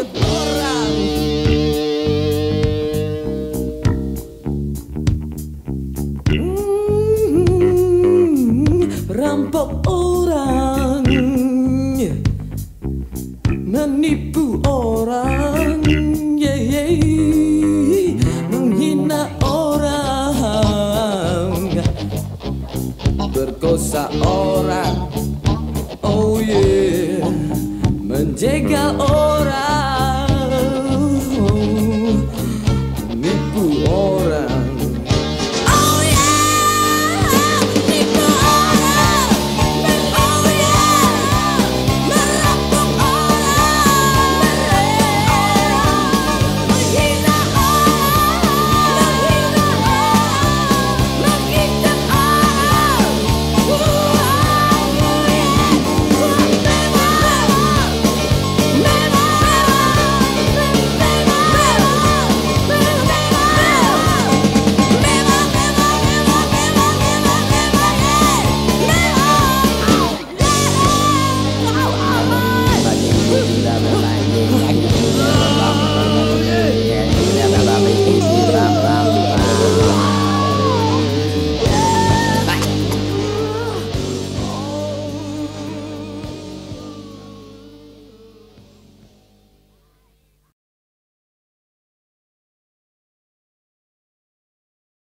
Mm-hmm. Rampok orang. Menipu orang. Yeah, yeah. menghina orang. Berkosa orang. Oh yeah. Menjegal around.